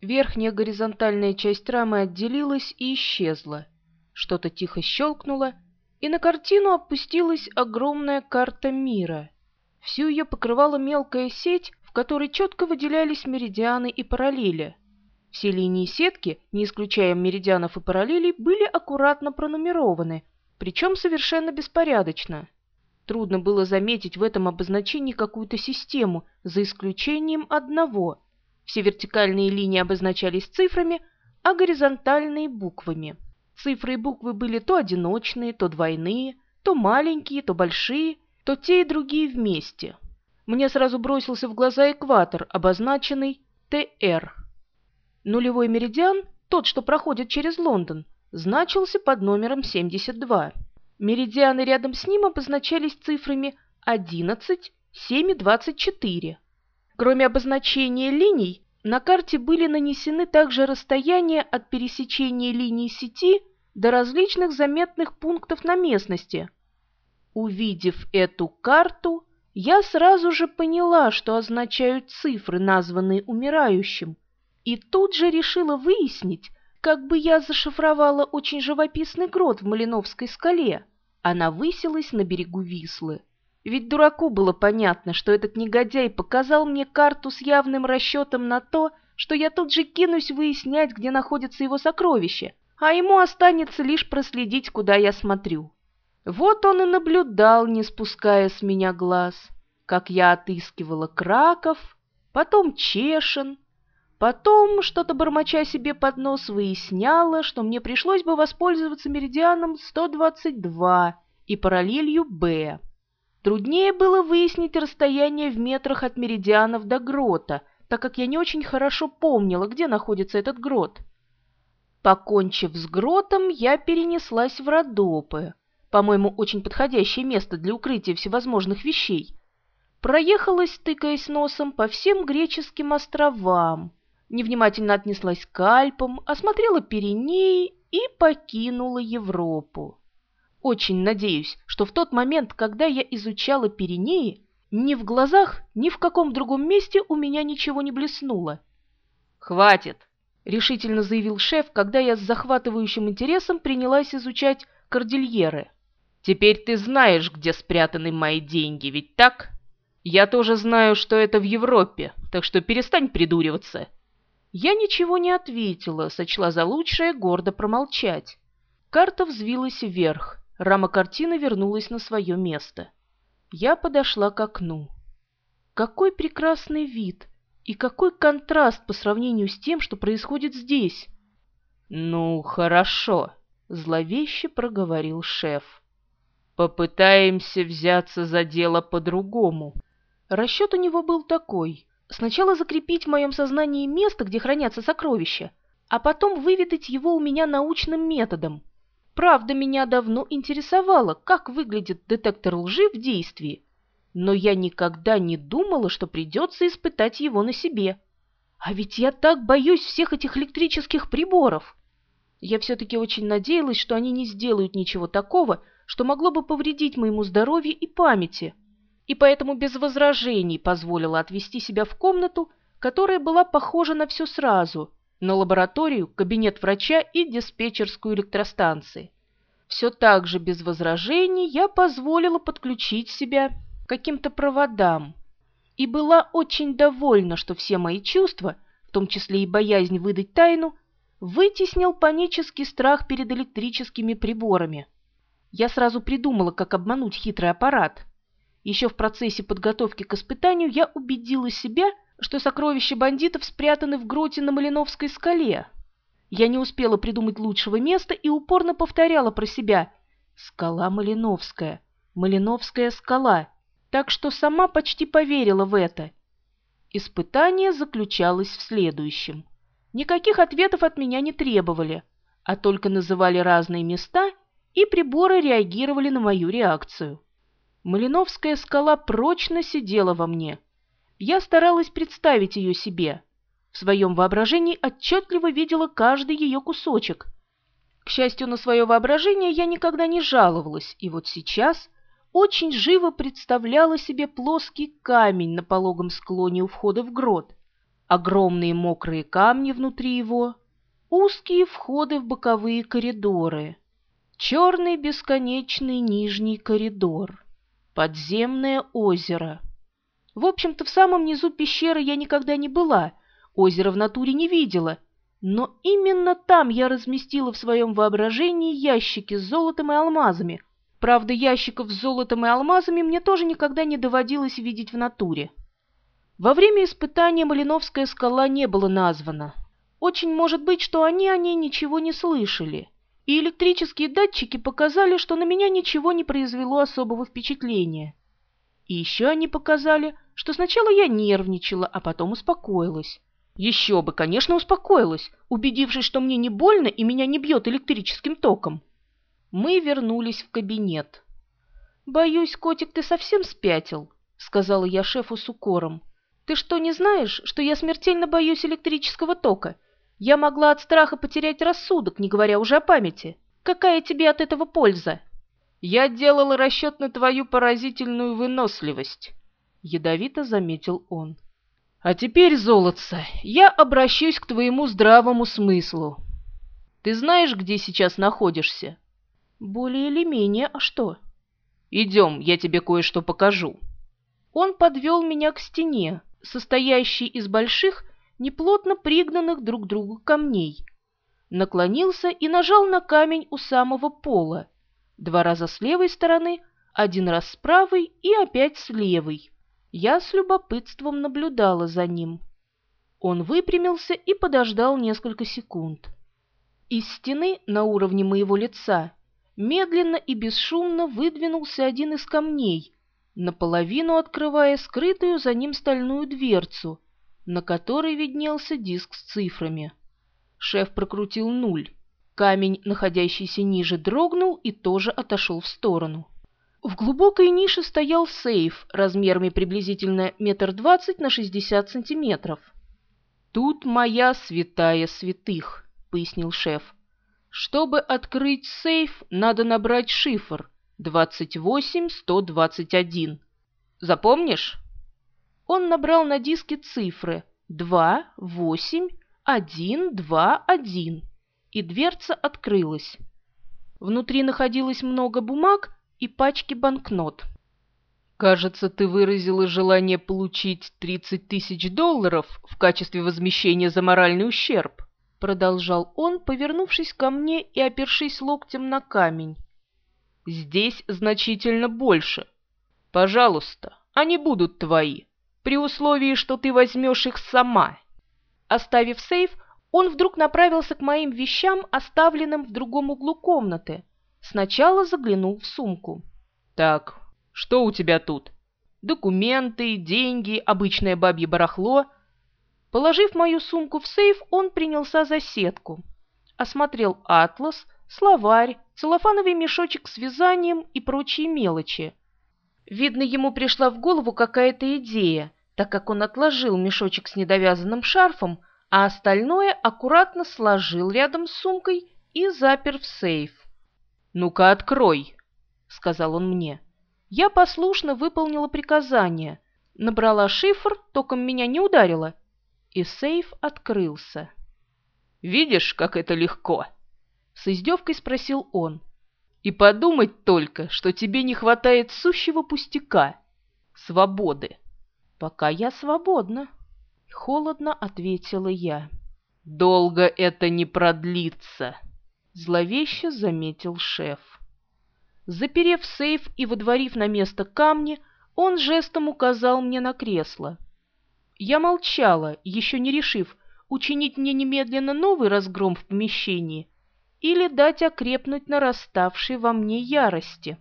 Верхняя горизонтальная часть рамы отделилась и исчезла. Что-то тихо щелкнуло, и на картину опустилась огромная карта мира. Всю ее покрывала мелкая сеть, в которой четко выделялись меридианы и параллели. Все линии сетки, не исключая меридианов и параллелей, были аккуратно пронумерованы, причем совершенно беспорядочно. Трудно было заметить в этом обозначении какую-то систему, за исключением одного. Все вертикальные линии обозначались цифрами, а горизонтальные – буквами. Цифры и буквы были то одиночные, то двойные, то маленькие, то большие, то те и другие вместе. Мне сразу бросился в глаза экватор, обозначенный ТР. Нулевой меридиан, тот, что проходит через Лондон, значился под номером 72. Меридианы рядом с ним обозначались цифрами 11, 7 и 24. Кроме обозначения линий, на карте были нанесены также расстояния от пересечения линий сети до различных заметных пунктов на местности. Увидев эту карту, я сразу же поняла, что означают цифры, названные умирающим, и тут же решила выяснить, как бы я зашифровала очень живописный грот в Малиновской скале. Она высилась на берегу Вислы. Ведь дураку было понятно, что этот негодяй показал мне карту с явным расчетом на то, что я тут же кинусь выяснять, где находится его сокровище, а ему останется лишь проследить, куда я смотрю. Вот он и наблюдал, не спуская с меня глаз, как я отыскивала Краков, потом Чешин, потом, что-то бормоча себе под нос, выясняла, что мне пришлось бы воспользоваться меридианом 122 и параллелью «Б». Труднее было выяснить расстояние в метрах от меридианов до грота, так как я не очень хорошо помнила, где находится этот грот. Покончив с гротом, я перенеслась в Родопы, по-моему, очень подходящее место для укрытия всевозможных вещей. Проехалась, тыкаясь носом, по всем греческим островам, невнимательно отнеслась к Альпам, осмотрела Пиренеи и покинула Европу. Очень надеюсь, что в тот момент, когда я изучала Пиренеи, ни в глазах, ни в каком другом месте у меня ничего не блеснуло. «Хватит!» — решительно заявил шеф, когда я с захватывающим интересом принялась изучать кордильеры. «Теперь ты знаешь, где спрятаны мои деньги, ведь так? Я тоже знаю, что это в Европе, так что перестань придуриваться». Я ничего не ответила, сочла за лучшее гордо промолчать. Карта взвилась вверх. Рама картины вернулась на свое место. Я подошла к окну. Какой прекрасный вид и какой контраст по сравнению с тем, что происходит здесь. «Ну, хорошо», — зловеще проговорил шеф. «Попытаемся взяться за дело по-другому». Расчет у него был такой. Сначала закрепить в моем сознании место, где хранятся сокровища, а потом выведать его у меня научным методом. Правда, меня давно интересовало, как выглядит детектор лжи в действии, но я никогда не думала, что придется испытать его на себе. А ведь я так боюсь всех этих электрических приборов. Я все-таки очень надеялась, что они не сделают ничего такого, что могло бы повредить моему здоровью и памяти, и поэтому без возражений позволила отвести себя в комнату, которая была похожа на все сразу — на лабораторию, кабинет врача и диспетчерскую электростанции. Все так же без возражений я позволила подключить себя к каким-то проводам и была очень довольна, что все мои чувства, в том числе и боязнь выдать тайну, вытеснил панический страх перед электрическими приборами. Я сразу придумала, как обмануть хитрый аппарат. Еще в процессе подготовки к испытанию я убедила себя, что сокровища бандитов спрятаны в гроте на Малиновской скале. Я не успела придумать лучшего места и упорно повторяла про себя «Скала Малиновская, Малиновская скала», так что сама почти поверила в это. Испытание заключалось в следующем. Никаких ответов от меня не требовали, а только называли разные места, и приборы реагировали на мою реакцию. Малиновская скала прочно сидела во мне – я старалась представить ее себе. В своем воображении отчетливо видела каждый ее кусочек. К счастью, на свое воображение я никогда не жаловалась, и вот сейчас очень живо представляла себе плоский камень на пологом склоне у входа в грот, огромные мокрые камни внутри его, узкие входы в боковые коридоры, черный бесконечный нижний коридор, подземное озеро. В общем-то, в самом низу пещеры я никогда не была, озеро в натуре не видела, но именно там я разместила в своем воображении ящики с золотом и алмазами. Правда, ящиков с золотом и алмазами мне тоже никогда не доводилось видеть в натуре. Во время испытания Малиновская скала не была названа. Очень может быть, что они о ней ничего не слышали. И электрические датчики показали, что на меня ничего не произвело особого впечатления. И еще они показали, что сначала я нервничала, а потом успокоилась. Еще бы, конечно, успокоилась, убедившись, что мне не больно и меня не бьет электрическим током. Мы вернулись в кабинет. «Боюсь, котик, ты совсем спятил», — сказала я шефу с укором. Ты что, не знаешь, что я смертельно боюсь электрического тока? Я могла от страха потерять рассудок, не говоря уже о памяти. Какая тебе от этого польза? Я делала расчет на твою поразительную выносливость, — ядовито заметил он. А теперь, золотце, я обращусь к твоему здравому смыслу. Ты знаешь, где сейчас находишься? Более или менее, а что? Идем, я тебе кое-что покажу. Он подвел меня к стене, состоящий из больших, неплотно пригнанных друг к другу камней. Наклонился и нажал на камень у самого пола. Два раза с левой стороны, один раз с правой и опять с левой. Я с любопытством наблюдала за ним. Он выпрямился и подождал несколько секунд. Из стены на уровне моего лица медленно и бесшумно выдвинулся один из камней — наполовину открывая скрытую за ним стальную дверцу, на которой виднелся диск с цифрами. Шеф прокрутил нуль. Камень, находящийся ниже, дрогнул и тоже отошел в сторону. В глубокой нише стоял сейф размерами приблизительно метр двадцать на шестьдесят сантиметров. «Тут моя святая святых», — пояснил шеф. «Чтобы открыть сейф, надо набрать шифр, двадцать восемь сто двадцать один. Запомнишь? Он набрал на диске цифры два восемь один два один, и дверца открылась. Внутри находилось много бумаг и пачки банкнот. «Кажется, ты выразила желание получить тридцать тысяч долларов в качестве возмещения за моральный ущерб», продолжал он, повернувшись ко мне и опершись локтем на камень. Здесь значительно больше. Пожалуйста, они будут твои, при условии, что ты возьмешь их сама. Оставив сейф, он вдруг направился к моим вещам, оставленным в другом углу комнаты. Сначала заглянул в сумку. «Так, что у тебя тут?» «Документы, деньги, обычное бабье барахло». Положив мою сумку в сейф, он принялся за сетку. Осмотрел атлас, словарь, целлофановый мешочек с вязанием и прочие мелочи. Видно, ему пришла в голову какая-то идея, так как он отложил мешочек с недовязанным шарфом, а остальное аккуратно сложил рядом с сумкой и запер в сейф. «Ну-ка, открой!» — сказал он мне. Я послушно выполнила приказание, набрала шифр, током меня не ударило, и сейф открылся. «Видишь, как это легко?» С издевкой спросил он. И подумать только, что тебе не хватает сущего пустяка. Свободы. Пока я свободна. Холодно ответила я. Долго это не продлится. Зловеще заметил шеф. Заперев сейф и водворив на место камни, он жестом указал мне на кресло. Я молчала, еще не решив, учинить мне немедленно новый разгром в помещении или дать окрепнуть нараставшей во мне ярости.